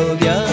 Yeah.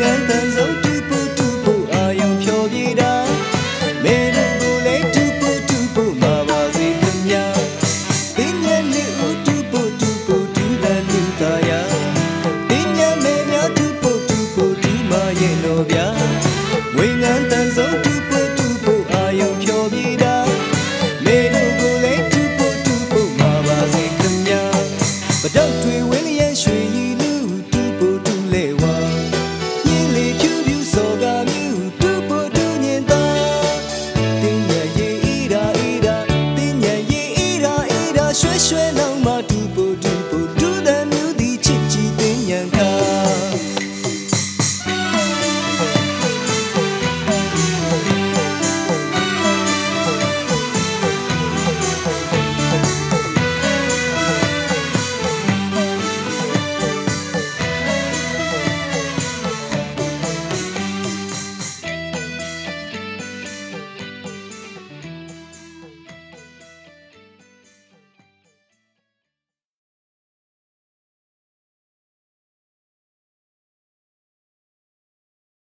ငန်းတန်ဆုံးတူပူတူပူအာယုံဖြော်ပြတာမေတို့ကိုလည်းတူပူတူပူမာပါစေခင်ဗျာတင်းငယ်လေးဦးတူပူတူပူဒူလန်လူသားယာတင်းငယ်မေများတူပူတူပူဒူမရဲ့တော့ဗျာဝေငန်းတန်ဆုံး